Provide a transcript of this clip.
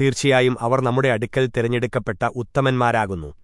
തീർച്ചയായും അവർ നമ്മുടെ അടുക്കൽ തിരഞ്ഞെടുക്കപ്പെട്ട ഉത്തമന്മാരാകുന്നു.